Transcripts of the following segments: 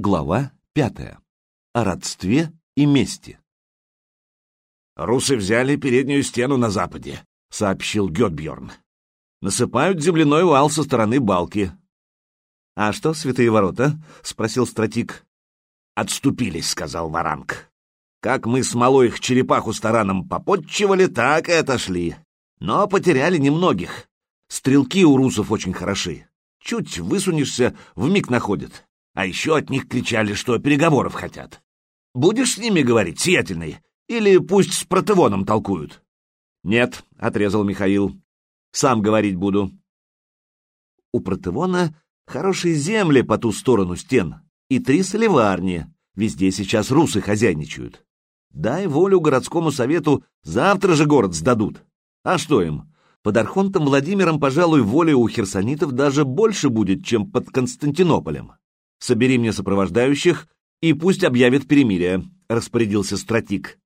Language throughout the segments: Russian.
Глава пятая. О родстве и мести. «Русы взяли переднюю стену на западе», — сообщил Гетбьорн. «Насыпают земляной вал со стороны балки». «А что, святые ворота?» — спросил стратик. «Отступились», — сказал Варанг. «Как мы смолой их черепаху с тараном попотчевали, так и отошли. Но потеряли немногих. Стрелки у русов очень хороши. Чуть высунешься, вмиг находят. А еще от них кричали, что переговоров хотят. Будешь с ними говорить, сиятельный? Или пусть с протевоном толкуют? Нет, — отрезал Михаил. Сам говорить буду. У протевона хорошие земли по ту сторону стен и три соливарни. Везде сейчас русы хозяйничают. Дай волю городскому совету, завтра же город сдадут. А что им? Под Архонтом Владимиром, пожалуй, воли у херсонитов даже больше будет, чем под Константинополем. Собери мне сопровождающих и пусть объявят перемирие», — распорядился стратик.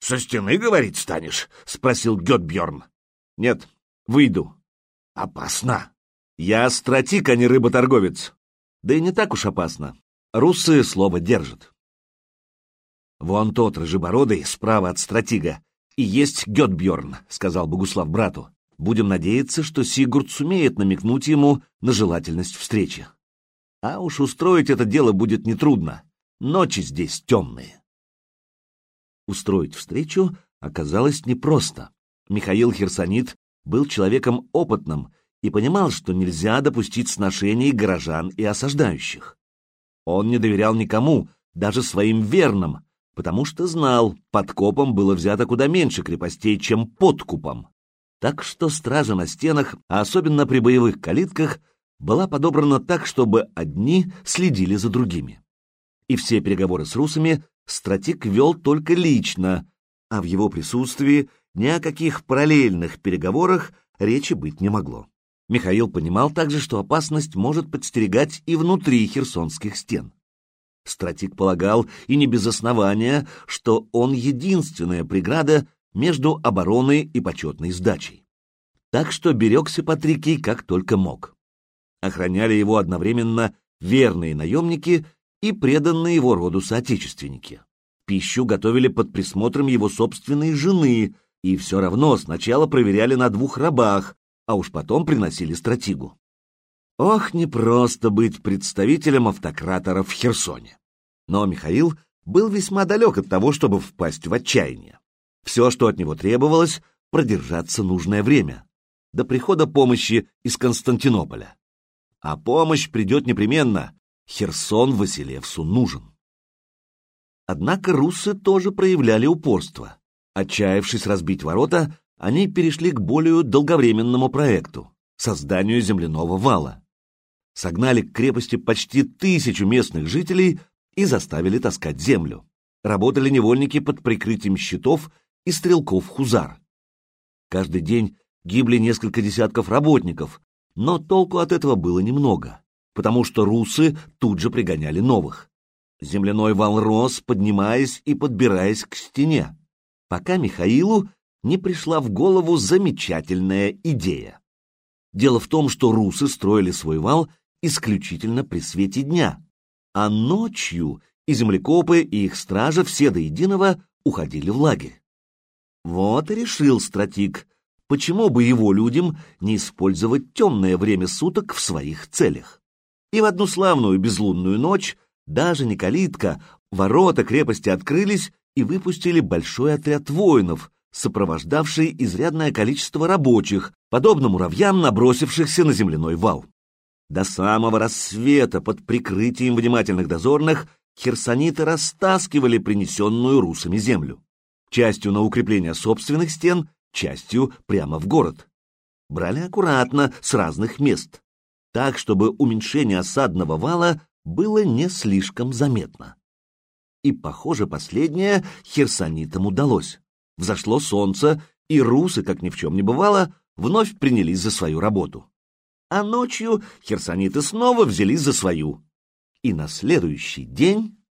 «Со стены, говорить, станешь?» — спросил Гетбьерн. «Нет, выйду». «Опасно». «Я стратик, а не рыботорговец». «Да и не так уж опасно. Русы слово держат». «Вон тот рыжебородый справа от стратига. И есть Гетбьерн», — сказал Богуслав брату. «Будем надеяться, что Сигурд сумеет намекнуть ему на желательность встречи». А уж устроить это дело будет нетрудно. Ночи здесь темные. Устроить встречу оказалось непросто. Михаил Херсонит был человеком опытным и понимал, что нельзя допустить сношений горожан и осаждающих. Он не доверял никому, даже своим верным, потому что знал, под копом было взято куда меньше крепостей, чем под купом. Так что стража на стенах, а особенно при боевых калитках, была подобрана так, чтобы одни следили за другими. И все переговоры с русами стратик вел только лично, а в его присутствии ни о каких параллельных переговорах речи быть не могло. Михаил понимал также, что опасность может подстерегать и внутри херсонских стен. Стратик полагал, и не без основания, что он единственная преграда между обороной и почетной сдачей. Так что берегся Патрикий как только мог. Охраняли его одновременно верные наемники и преданные его роду соотечественники. Пищу готовили под присмотром его собственной жены, и все равно сначала проверяли на двух рабах, а уж потом приносили стратигу. Ох, непросто быть представителем автократора в Херсоне. Но Михаил был весьма далек от того, чтобы впасть в отчаяние. Все, что от него требовалось, продержаться нужное время, до прихода помощи из Константинополя а помощь придет непременно. Херсон Василевсу нужен. Однако руссы тоже проявляли упорство. Отчаявшись разбить ворота, они перешли к более долговременному проекту — созданию земляного вала. Согнали к крепости почти тысячу местных жителей и заставили таскать землю. Работали невольники под прикрытием щитов и стрелков-хузар. Каждый день гибли несколько десятков работников, но толку от этого было немного, потому что русы тут же пригоняли новых. Земляной вал рос, поднимаясь и подбираясь к стене, пока Михаилу не пришла в голову замечательная идея. Дело в том, что русы строили свой вал исключительно при свете дня, а ночью и землекопы, и их стража все до единого уходили в лагерь. Вот и решил стратик, почему бы его людям не использовать темное время суток в своих целях? И в одну славную безлунную ночь даже не калитка, ворота крепости открылись и выпустили большой отряд воинов, сопровождавший изрядное количество рабочих, подобно муравьям, набросившихся на земляной вал. До самого рассвета под прикрытием внимательных дозорных херсониты растаскивали принесенную русами землю. Частью на укрепление собственных стен, частью прямо в город. Брали аккуратно, с разных мест, так, чтобы уменьшение осадного вала было не слишком заметно. И, похоже, последнее херсонитам удалось. Взошло солнце, и русы, как ни в чем не бывало, вновь принялись за свою работу. А ночью херсониты снова взялись за свою. И на следующий день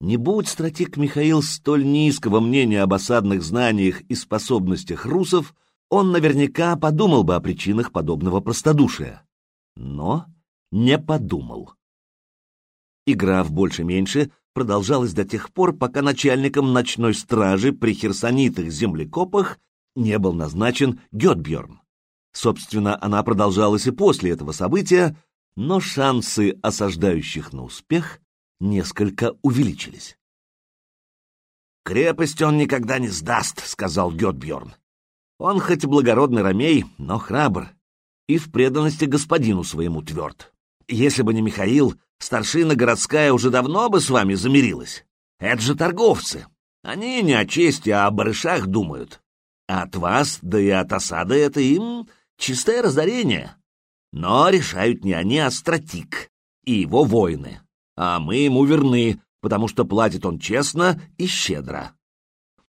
не будь стратег Михаил столь низкого мнения об осадных знаниях и способностях русов, он наверняка подумал бы о причинах подобного простодушия. Но не подумал. Игра в больше-меньше продолжалась до тех пор, пока начальником ночной стражи при херсонитых землекопах не был назначен Гетбьерн. Собственно, она продолжалась и после этого события, но шансы осаждающих на успех несколько увеличились. «Крепость он никогда не сдаст», — сказал Гетбьерн. «Он хоть и благородный ромей, но храбр, и в преданности господину своему тверд. Если бы не Михаил, старшина городская уже давно бы с вами замирилась. Это же торговцы. Они не о чести, а о барышах думают. А от вас, да и от осады это им чистое разорение. Но решают не они, а стратик и его воины. А мы ему верны, потому что платит он честно и щедро.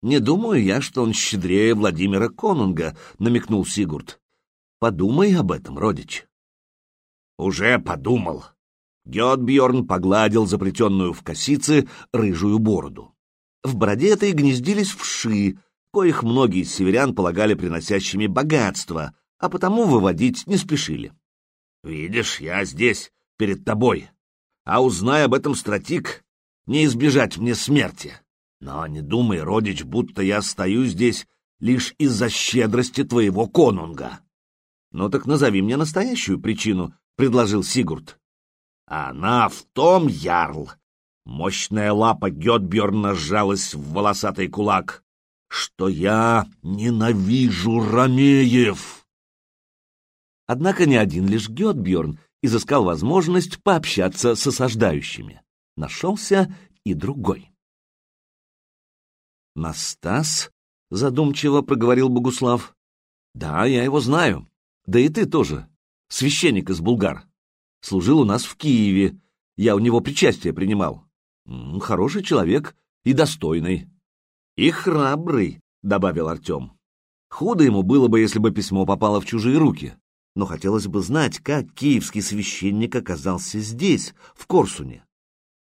«Не думаю я, что он щедрее Владимира Конунга», — намекнул Сигурд. «Подумай об этом, родич». «Уже подумал». Гетбьерн погладил заплетенную в косицы рыжую бороду. В бороде этой гнездились вши, коих многие из северян полагали приносящими богатство, а потому выводить не спешили. «Видишь, я здесь, перед тобой, а узнай об этом стратик, не избежать мне смерти. Но не думай, родич, будто я стою здесь лишь из-за щедрости твоего конунга. Ну так назови мне настоящую причину, — предложил Сигурд. Она в том, ярл. Мощная лапа Гетберна сжалась в волосатый кулак, что я ненавижу ромеев. Однако не один лишь Гетберн изыскал возможность пообщаться с осаждающими нашелся и другой. «Настас?» — задумчиво проговорил Богуслав. «Да, я его знаю. Да и ты тоже. Священник из Булгар. Служил у нас в Киеве. Я у него причастие принимал. Хороший человек и достойный. И храбрый», — добавил Артем. «Худо ему было бы, если бы письмо попало в чужие руки. Но хотелось бы знать, как киевский священник оказался здесь, в Корсуне.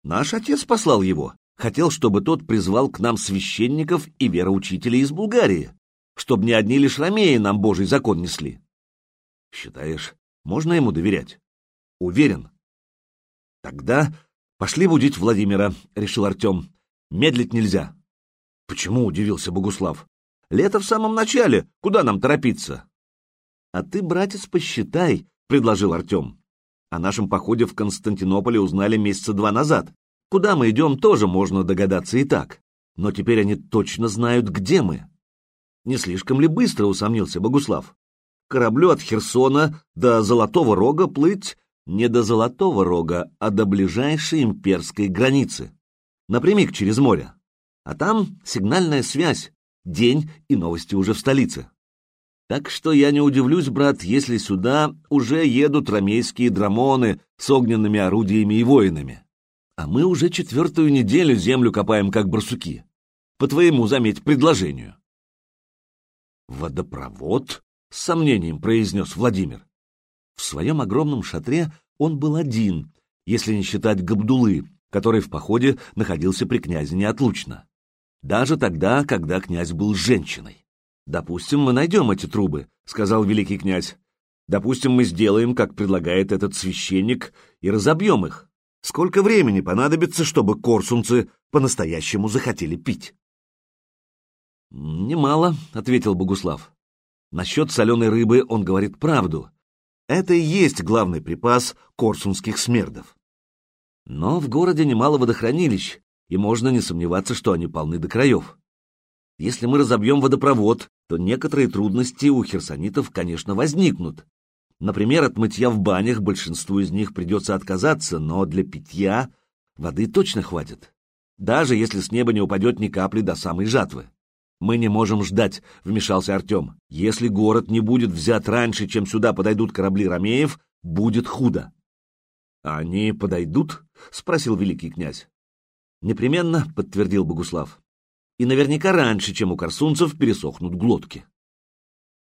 Наш отец послал его. Хотел, чтобы тот призвал к нам священников и вероучителей из Булгарии, чтобы не одни лишь ромеи нам Божий закон несли. Считаешь, можно ему доверять? Уверен. Тогда пошли будить Владимира, решил Артем. Медлить нельзя. Почему, удивился Богуслав. Лето в самом начале, куда нам торопиться? А ты, братец, посчитай, предложил Артем. О нашем походе в Константинополе узнали месяца два назад. Куда мы идем, тоже можно догадаться и так. Но теперь они точно знают, где мы. Не слишком ли быстро, усомнился Богуслав. Кораблю от Херсона до Золотого Рога плыть не до Золотого Рога, а до ближайшей имперской границы. Напрямик через море. А там сигнальная связь, день и новости уже в столице. Так что я не удивлюсь, брат, если сюда уже едут ромейские драмоны с огненными орудиями и воинами. А мы уже четвертую неделю землю копаем, как барсуки. По твоему, заметь, предложению. Водопровод? С сомнением произнес Владимир. В своем огромном шатре он был один, если не считать Габдулы, который в походе находился при князе неотлучно. Даже тогда, когда князь был женщиной. «Допустим, мы найдем эти трубы», — сказал великий князь. «Допустим, мы сделаем, как предлагает этот священник, и разобьем их. Сколько времени понадобится, чтобы корсунцы по-настоящему захотели пить?» «Немало», — ответил Богуслав. «Насчет соленой рыбы он говорит правду. Это и есть главный припас корсунских смердов. Но в городе немало водохранилищ, и можно не сомневаться, что они полны до краев. Если мы разобьем водопровод, то некоторые трудности у херсонитов, конечно, возникнут. Например, от мытья в банях большинству из них придется отказаться, но для питья воды точно хватит. Даже если с неба не упадет ни капли до самой жатвы. «Мы не можем ждать», — вмешался Артем. «Если город не будет взят раньше, чем сюда подойдут корабли Ромеев, будет худо». «Они подойдут?» — спросил великий князь. «Непременно», — подтвердил Богуслав и наверняка раньше, чем у корсунцев пересохнут глотки.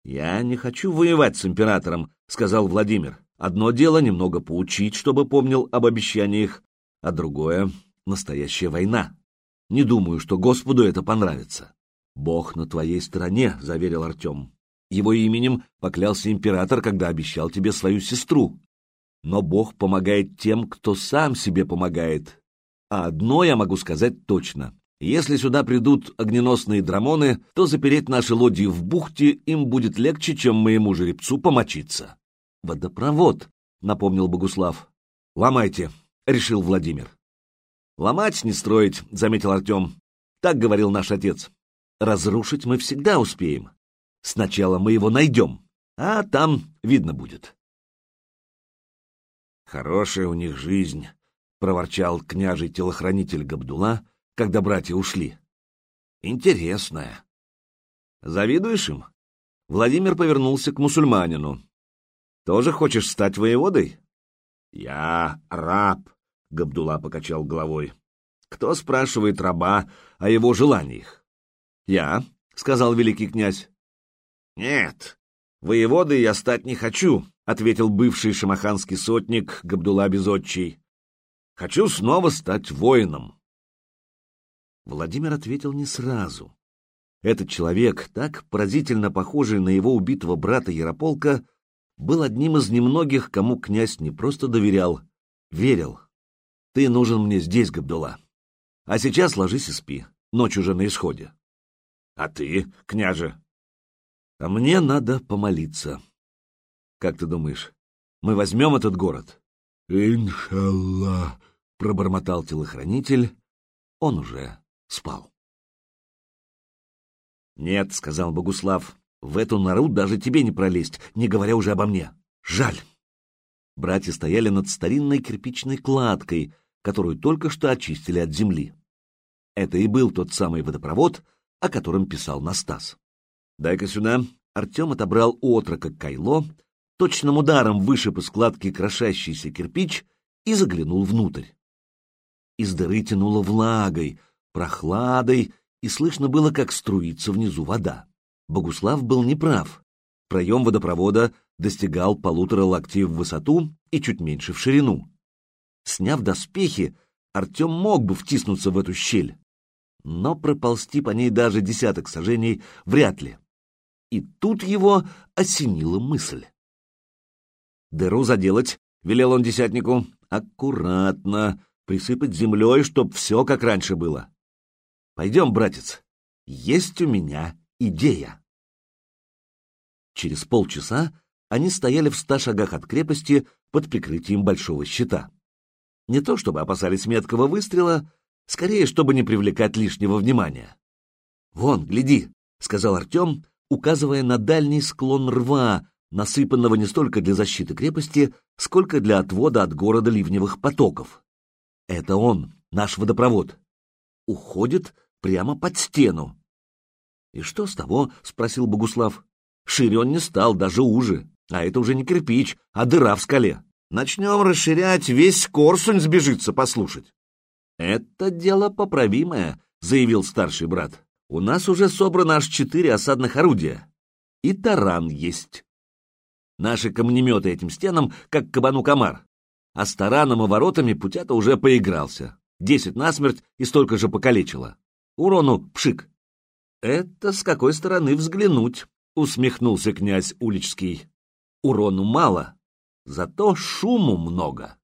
«Я не хочу воевать с императором», — сказал Владимир. «Одно дело немного поучить, чтобы помнил об обещаниях, а другое — настоящая война. Не думаю, что Господу это понравится». «Бог на твоей стороне», — заверил Артем. «Его именем поклялся император, когда обещал тебе свою сестру. но Бог помогает тем, кто сам себе помогает. А одно я могу сказать точно. Если сюда придут огненосные драмоны, то запереть наши лодьи в бухте им будет легче, чем моему жеребцу помочиться. Водопровод, напомнил Богуслав. Ломайте, решил Владимир. Ломать не строить, заметил Артем. Так говорил наш отец. Разрушить мы всегда успеем. Сначала мы его найдем, а там видно будет. Хорошая у них жизнь, проворчал княжий телохранитель Габдула, когда братья ушли. Интересная. Завидуешь им? Владимир повернулся к мусульманину. Тоже хочешь стать воеводой? Я раб, Габдула покачал головой. Кто спрашивает раба о его желаниях? Я, сказал великий князь. Нет, воеводой я стать не хочу, ответил бывший шамаханский сотник Габдула Безотчий. Хочу снова стать воином. Владимир ответил не сразу. Этот человек, так поразительно похожий на его убитого брата Ярополка, был одним из немногих, кому князь не просто доверял, верил. «Ты нужен мне здесь, Габдула. А сейчас ложись и спи, ночь уже на исходе». «А ты, княже?» «А мне надо помолиться. Как ты думаешь, мы возьмем этот город?» «Иншаллах», — пробормотал телохранитель. Он уже спал. «Нет», — сказал Богуслав, — «в эту нору даже тебе не пролезть, не говоря уже обо мне. Жаль». Братья стояли над старинной кирпичной кладкой, которую только что очистили от земли. Это и был тот самый водопровод, о котором писал Настас. «Дай-ка сюда». Артем отобрал у отрока кайло, точным ударом вышиб из складки крошащийся кирпич и заглянул внутрь. Из дыры тянуло влагой, прохладой, и слышно было, как струится внизу вода. Богуслав был неправ. Проем водопровода достигал полутора локтей в высоту и чуть меньше в ширину. Сняв доспехи, Артем мог бы втиснуться в эту щель, но проползти по ней даже десяток сажений вряд ли. И тут его осенила мысль. «Дыру заделать», — велел он десятнику, — «аккуратно, присыпать землей, чтоб все как раньше было. Пойдем, братец, есть у меня идея. Через полчаса они стояли в ста шагах от крепости под прикрытием большого щита. Не то чтобы опасались меткого выстрела, скорее, чтобы не привлекать лишнего внимания. «Вон, гляди», — сказал Артем, указывая на дальний склон рва, насыпанного не столько для защиты крепости, сколько для отвода от города ливневых потоков. «Это он, наш водопровод. Уходит прямо под стену. — И что с того? — спросил Богуслав. — Шире он не стал, даже уже. А это уже не кирпич, а дыра в скале. Начнем расширять, весь Корсунь сбежится послушать. — Это дело поправимое, — заявил старший брат. — У нас уже собрано аж четыре осадных орудия. И таран есть. Наши камнеметы этим стенам, как кабану комар. А с тараном и воротами путята уже поигрался. Десять насмерть и столько же покалечило. Урону пшик. Это с какой стороны взглянуть, усмехнулся князь Уличский. Урону мало, зато шуму много.